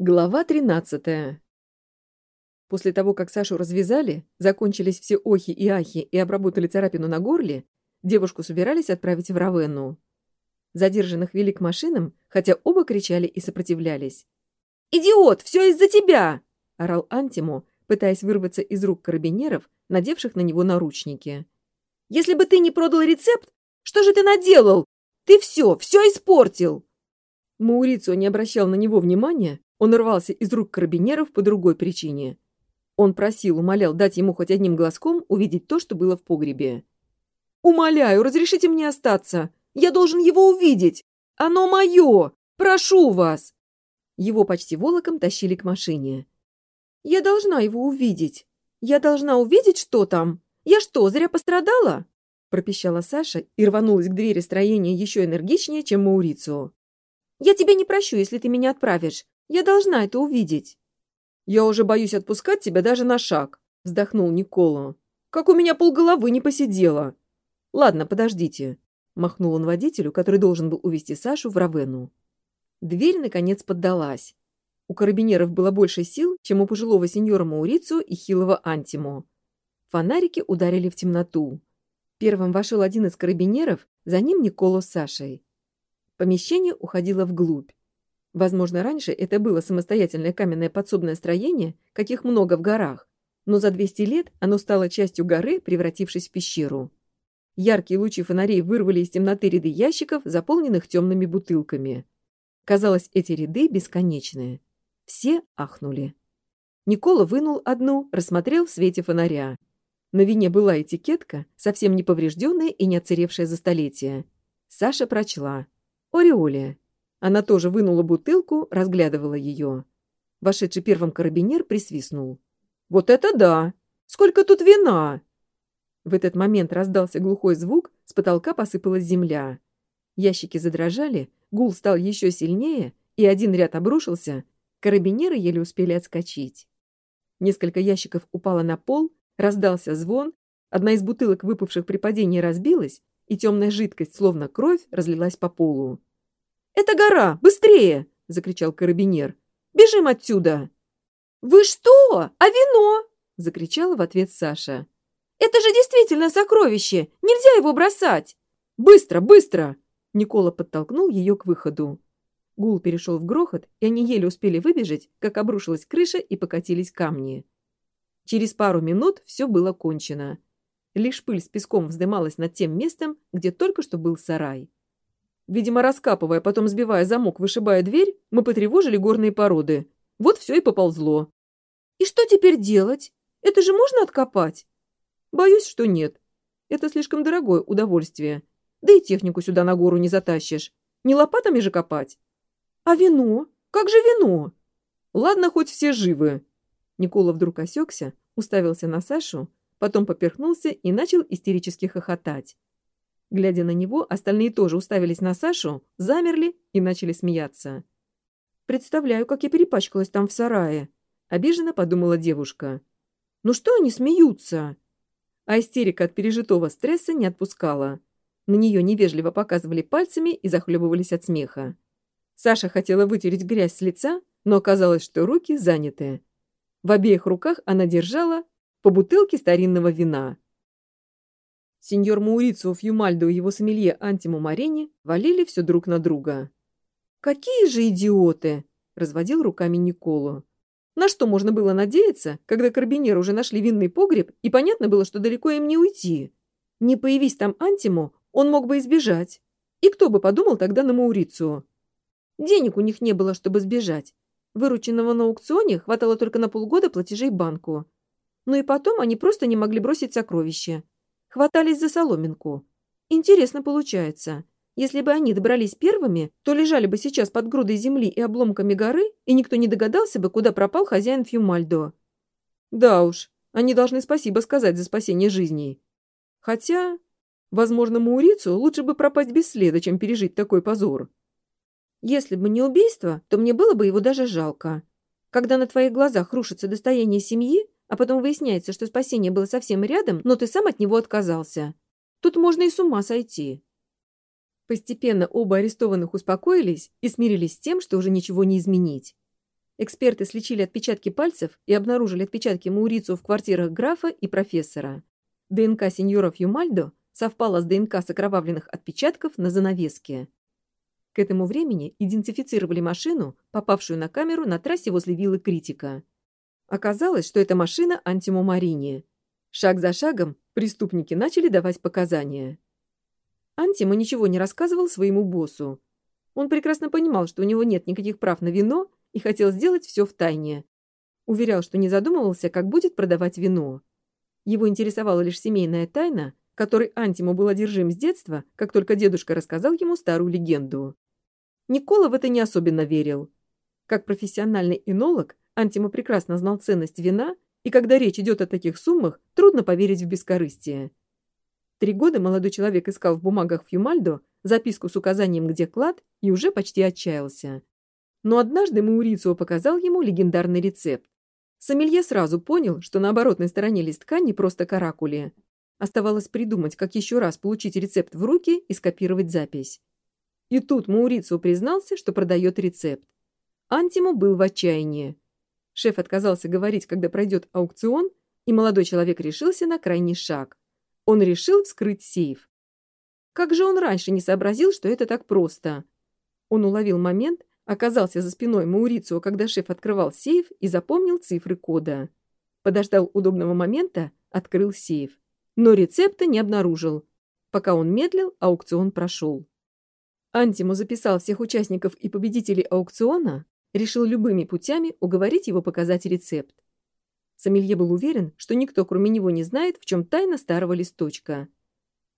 Глава 13. После того, как Сашу развязали, закончились все охи и ахи и обработали царапину на горле, девушку собирались отправить в Равенну. Задержанных вели к машинам, хотя оба кричали и сопротивлялись. «Идиот! Все из-за тебя!» — орал Антиму, пытаясь вырваться из рук карабинеров, надевших на него наручники. «Если бы ты не продал рецепт, что же ты наделал? Ты все, все испортил!» Маурицо не обращал на него внимания, он рвался из рук карабинеров по другой причине. Он просил, умолял дать ему хоть одним глазком увидеть то, что было в погребе. «Умоляю, разрешите мне остаться! Я должен его увидеть! Оно мое! Прошу вас!» Его почти волоком тащили к машине. «Я должна его увидеть! Я должна увидеть, что там! Я что, зря пострадала?» пропищала Саша и рванулась к двери строения еще энергичнее, чем Маурицио. «Я тебя не прощу, если ты меня отправишь. Я должна это увидеть. Я уже боюсь отпускать тебя даже на шаг, вздохнул Никола. Как у меня полголовы не посидела. Ладно, подождите, махнул он водителю, который должен был увезти Сашу в Равену. Дверь наконец поддалась. У карабинеров было больше сил, чем у пожилого сеньора Маурицу и хилого Антимо. Фонарики ударили в темноту. Первым вошел один из карабинеров, за ним Николо с Сашей. Помещение уходило вглубь. Возможно, раньше это было самостоятельное каменное подсобное строение, каких много в горах, но за 200 лет оно стало частью горы, превратившись в пещеру. Яркие лучи фонарей вырвали из темноты ряды ящиков, заполненных темными бутылками. Казалось, эти ряды бесконечные. Все ахнули. Никола вынул одну, рассмотрел в свете фонаря. На вине была этикетка, совсем не поврежденная и не отсыревшая за столетия. Саша прочла. «Ореолия». Она тоже вынула бутылку, разглядывала ее. Вошедший первым карабинер присвистнул. «Вот это да! Сколько тут вина!» В этот момент раздался глухой звук, с потолка посыпалась земля. Ящики задрожали, гул стал еще сильнее, и один ряд обрушился. Карабинеры еле успели отскочить. Несколько ящиков упало на пол, раздался звон, одна из бутылок, выпавших при падении, разбилась, и темная жидкость, словно кровь, разлилась по полу. «Это гора! Быстрее!» — закричал карабинер. «Бежим отсюда!» «Вы что? А вино?» — закричала в ответ Саша. «Это же действительно сокровище! Нельзя его бросать!» «Быстро, быстро!» Никола подтолкнул ее к выходу. Гул перешел в грохот, и они еле успели выбежать, как обрушилась крыша и покатились камни. Через пару минут все было кончено. Лишь пыль с песком вздымалась над тем местом, где только что был сарай. Видимо, раскапывая, потом сбивая замок, вышибая дверь, мы потревожили горные породы. Вот все и поползло. И что теперь делать? Это же можно откопать? Боюсь, что нет. Это слишком дорогое удовольствие. Да и технику сюда на гору не затащишь. Не лопатами же копать. А вино? Как же вино? Ладно, хоть все живы. Никола вдруг осекся, уставился на Сашу, потом поперхнулся и начал истерически хохотать. Глядя на него, остальные тоже уставились на Сашу, замерли и начали смеяться. «Представляю, как я перепачкалась там в сарае», — обиженно подумала девушка. «Ну что они смеются?» А истерика от пережитого стресса не отпускала. На нее невежливо показывали пальцами и захлебывались от смеха. Саша хотела вытереть грязь с лица, но оказалось, что руки заняты. В обеих руках она держала по бутылке старинного вина. Сеньор Маурицио Фьюмальдо и его сомелье Антимо Марини валили все друг на друга. «Какие же идиоты!» — разводил руками Николо. На что можно было надеяться, когда карабинеры уже нашли винный погреб, и понятно было, что далеко им не уйти? Не появись там Антимо, он мог бы избежать. И кто бы подумал тогда на Маурицио? Денег у них не было, чтобы сбежать. Вырученного на аукционе хватало только на полгода платежей банку. Ну и потом они просто не могли бросить сокровища. Хватались за соломинку. Интересно получается. Если бы они добрались первыми, то лежали бы сейчас под грудой земли и обломками горы, и никто не догадался бы, куда пропал хозяин Фьюмальдо. Да уж, они должны спасибо сказать за спасение жизней. Хотя, возможно, Маурицу лучше бы пропасть без следа, чем пережить такой позор. Если бы не убийство, то мне было бы его даже жалко. Когда на твоих глазах рушится достояние семьи, а потом выясняется, что спасение было совсем рядом, но ты сам от него отказался. Тут можно и с ума сойти. Постепенно оба арестованных успокоились и смирились с тем, что уже ничего не изменить. Эксперты сличили отпечатки пальцев и обнаружили отпечатки Маурицио в квартирах графа и профессора. ДНК сеньоров Юмальдо совпала с ДНК с окровавленных отпечатков на занавеске. К этому времени идентифицировали машину, попавшую на камеру на трассе возле виллы Критика. Оказалось, что это машина Антимо Марини. Шаг за шагом преступники начали давать показания. Антимо ничего не рассказывал своему боссу. Он прекрасно понимал, что у него нет никаких прав на вино и хотел сделать все в тайне. Уверял, что не задумывался, как будет продавать вино. Его интересовала лишь семейная тайна, которой Антимо был одержим с детства, как только дедушка рассказал ему старую легенду. Никола в это не особенно верил. Как профессиональный энолог, Антимо прекрасно знал ценность вина, и когда речь идет о таких суммах, трудно поверить в бескорыстие. Три года молодой человек искал в бумагах Фьюмальдо записку с указанием, где клад, и уже почти отчаялся. Но однажды Маурицио показал ему легендарный рецепт. Сомелье сразу понял, что на оборотной стороне листка не просто каракули, Оставалось придумать, как еще раз получить рецепт в руки и скопировать запись. И тут Маурицио признался, что продает рецепт. Антимо был в отчаянии. Шеф отказался говорить, когда пройдет аукцион, и молодой человек решился на крайний шаг. Он решил вскрыть сейф. Как же он раньше не сообразил, что это так просто? Он уловил момент, оказался за спиной Маурицио, когда шеф открывал сейф и запомнил цифры кода. Подождал удобного момента, открыл сейф но рецепта не обнаружил. Пока он медлил, аукцион прошел. Антимо записал всех участников и победителей аукциона, решил любыми путями уговорить его показать рецепт. Сомелье был уверен, что никто, кроме него, не знает, в чем тайна старого листочка.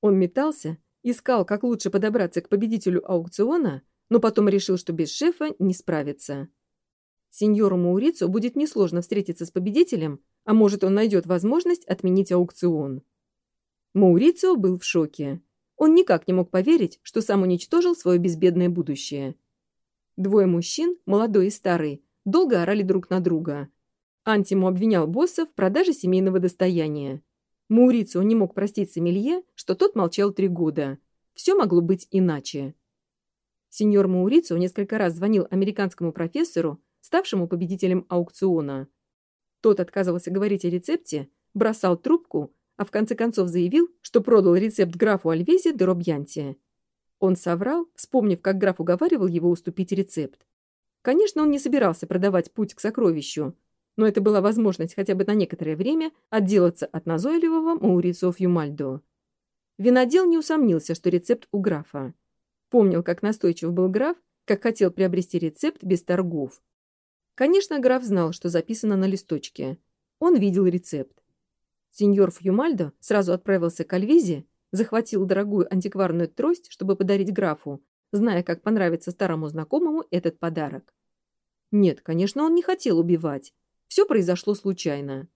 Он метался, искал, как лучше подобраться к победителю аукциона, но потом решил, что без шефа не справится. Сеньору Маурицу будет несложно встретиться с победителем, а может, он найдет возможность отменить аукцион. Маурицио был в шоке. Он никак не мог поверить, что сам уничтожил свое безбедное будущее. Двое мужчин, молодой и старый, долго орали друг на друга. Антиму обвинял босса в продаже семейного достояния. Маурицио не мог простить Сомелье, что тот молчал три года. Все могло быть иначе. Сеньор Маурицио несколько раз звонил американскому профессору, ставшему победителем аукциона. Тот отказывался говорить о рецепте, бросал трубку а в конце концов заявил, что продал рецепт графу Альвезе де Робьянте. Он соврал, вспомнив, как граф уговаривал его уступить рецепт. Конечно, он не собирался продавать путь к сокровищу, но это была возможность хотя бы на некоторое время отделаться от назойливого Маурицио Фьюмальдо. Винодел не усомнился, что рецепт у графа. Помнил, как настойчив был граф, как хотел приобрести рецепт без торгов. Конечно, граф знал, что записано на листочке. Он видел рецепт. Сеньор Фьюмальдо сразу отправился к Альвизе, захватил дорогую антикварную трость, чтобы подарить графу, зная, как понравится старому знакомому этот подарок. Нет, конечно, он не хотел убивать. Все произошло случайно.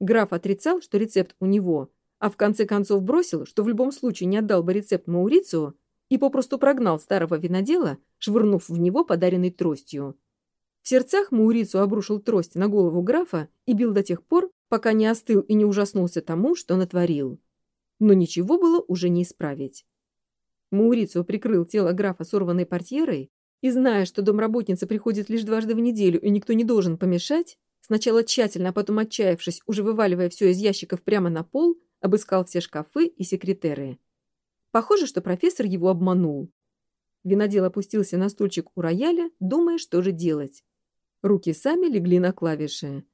Граф отрицал, что рецепт у него, а в конце концов бросил, что в любом случае не отдал бы рецепт Маурицио и попросту прогнал старого винодела, швырнув в него подаренной тростью. В сердцах Маурицио обрушил трость на голову графа и бил до тех пор, пока не остыл и не ужаснулся тому, что натворил. Но ничего было уже не исправить. Маурицио прикрыл тело графа сорванной портьерой и, зная, что домработница приходит лишь дважды в неделю и никто не должен помешать, сначала тщательно, а потом отчаявшись, уже вываливая все из ящиков прямо на пол, обыскал все шкафы и секретеры. Похоже, что профессор его обманул. Винодел опустился на стульчик у рояля, думая, что же делать. Руки сами легли на клавиши.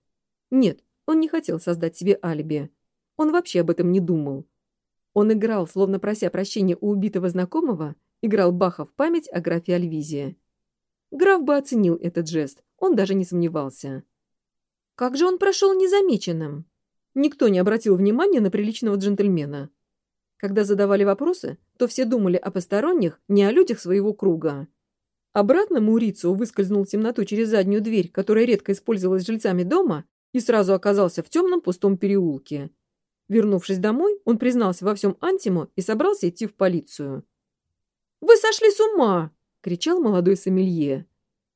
Нет, он не хотел создать себе алиби. Он вообще об этом не думал. Он играл, словно прося прощения у убитого знакомого, играл Баха в память о графе Альвизии. Граф бы оценил этот жест, он даже не сомневался. Как же он прошел незамеченным? Никто не обратил внимания на приличного джентльмена. Когда задавали вопросы, то все думали о посторонних, не о людях своего круга. Обратно Маурицио выскользнул в темноту через заднюю дверь, которая редко использовалась жильцами дома, и сразу оказался в темном пустом переулке. Вернувшись домой, он признался во всем Антиму и собрался идти в полицию. «Вы сошли с ума!» — кричал молодой сомелье.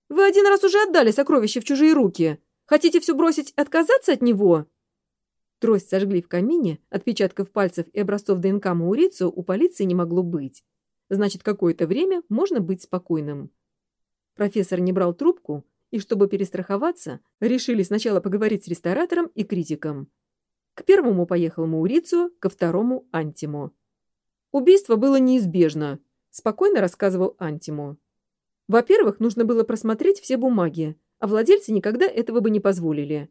«Вы один раз уже отдали сокровище в чужие руки. Хотите все бросить, отказаться от него?» Трость сожгли в камине, отпечатков пальцев и образцов ДНК Маурицу у полиции не могло быть. Значит, какое-то время можно быть спокойным. Профессор не брал трубку, и, чтобы перестраховаться, решили сначала поговорить с ресторатором и критиком. К первому поехал Маурицио, ко второму – Антимо. Убийство было неизбежно, спокойно рассказывал Антимо. Во-первых, нужно было просмотреть все бумаги, а владельцы никогда этого бы не позволили.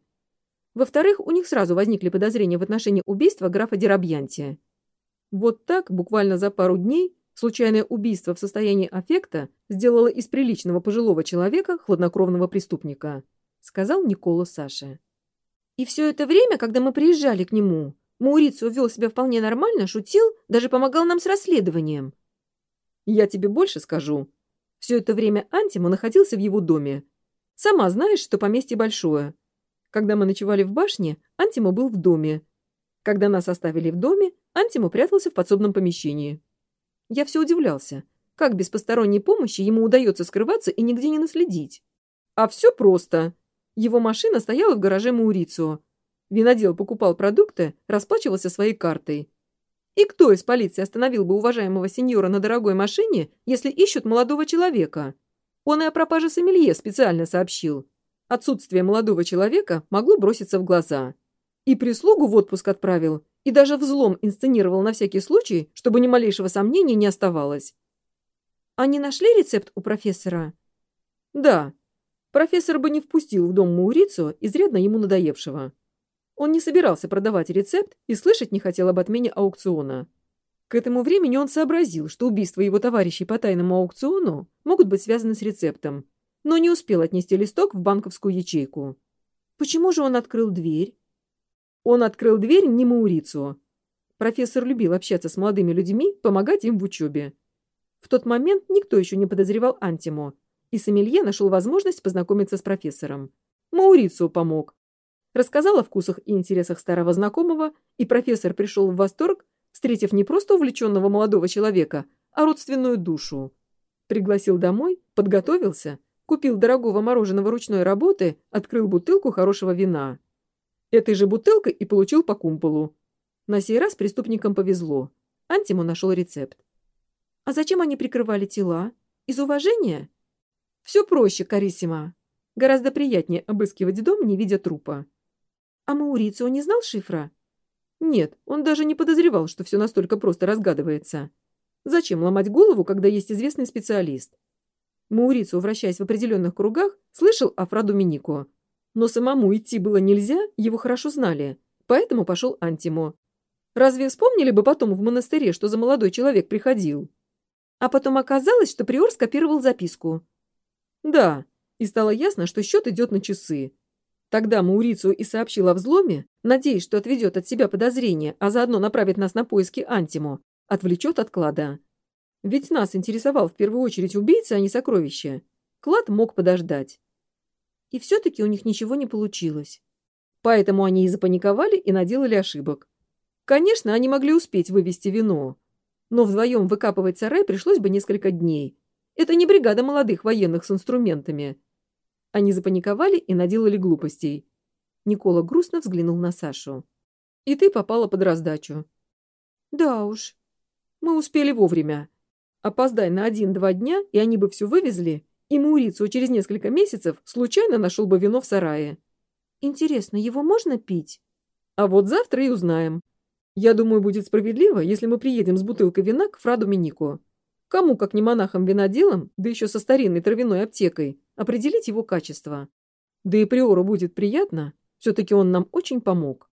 Во-вторых, у них сразу возникли подозрения в отношении убийства графа Дерабьянти. Вот так, буквально за пару дней, случайное убийство в состоянии аффекта сделало из приличного пожилого человека хладнокровного преступника, сказал Никола Саше. И все это время, когда мы приезжали к нему, Маурицио вел себя вполне нормально, шутил, даже помогал нам с расследованием. Я тебе больше скажу. Все это время Антимо находился в его доме. Сама знаешь, что поместье большое. Когда мы ночевали в башне, Антимо был в доме. Когда нас оставили в доме, Антимо прятался в подсобном помещении. Я все удивлялся, как без посторонней помощи ему удается скрываться и нигде не наследить. А все просто. Его машина стояла в гараже Маурицио. Винодел покупал продукты, расплачивался своей картой. И кто из полиции остановил бы уважаемого сеньора на дорогой машине, если ищут молодого человека? Он и о пропаже сомелье специально сообщил. Отсутствие молодого человека могло броситься в глаза. И прислугу в отпуск отправил, и даже взлом инсценировал на всякий случай, чтобы ни малейшего сомнения не оставалось. Они нашли рецепт у профессора? Да. Профессор бы не впустил в дом Маурицу, изрядно ему надоевшего. Он не собирался продавать рецепт и слышать не хотел об отмене аукциона. К этому времени он сообразил, что убийства его товарищей по тайному аукциону могут быть связаны с рецептом, но не успел отнести листок в банковскую ячейку. Почему же он открыл дверь? Он открыл дверь не Маурицу. Профессор любил общаться с молодыми людьми, помогать им в учебе. В тот момент никто еще не подозревал Антимо, и Сомелье нашел возможность познакомиться с профессором. Маурицу помог. Рассказал о вкусах и интересах старого знакомого, и профессор пришел в восторг, встретив не просто увлеченного молодого человека, а родственную душу. Пригласил домой, подготовился – Купил дорогого мороженого ручной работы, открыл бутылку хорошего вина. Этой же бутылкой и получил по кумполу. На сей раз преступникам повезло. Антиму нашел рецепт. А зачем они прикрывали тела? Из уважения? Все проще, Кариссима. Гораздо приятнее обыскивать дом, не видя трупа. А Маурицио не знал шифра? Нет, он даже не подозревал, что все настолько просто разгадывается. Зачем ломать голову, когда есть известный специалист? Маурицу, вращаясь в определенных кругах, слышал о Фра. Но самому идти было нельзя, его хорошо знали. Поэтому пошел Антимо. Разве вспомнили бы потом в монастыре, что за молодой человек приходил? А потом оказалось, что приор скопировал записку. Да, и стало ясно, что счет идет на часы. Тогда Маурицу и сообщил о взломе, надеясь, что отведет от себя подозрения, а заодно направит нас на поиски Антимо, отвлечет от клада. Ведь нас интересовал в первую очередь убийца, а не сокровище. Клад мог подождать. И все-таки у них ничего не получилось. Поэтому они и запаниковали, и наделали ошибок. Конечно, они могли успеть вывести вино. Но вдвоем выкапывать сарай пришлось бы несколько дней. Это не бригада молодых военных с инструментами. Они запаниковали и наделали глупостей. Никола грустно взглянул на Сашу. «И ты попала под раздачу». «Да уж. Мы успели вовремя. Опоздай на один-два дня, и они бы все вывезли, и Маурицу через несколько месяцев случайно нашел бы вино в сарае. Интересно, его можно пить? А вот завтра и узнаем. Я думаю, будет справедливо, если мы приедем с бутылкой вина к Фраду Минико. Кому, как не монахам-виноделам, да еще со старинной травяной аптекой, определить его качество. Да и Приору будет приятно, все-таки он нам очень помог.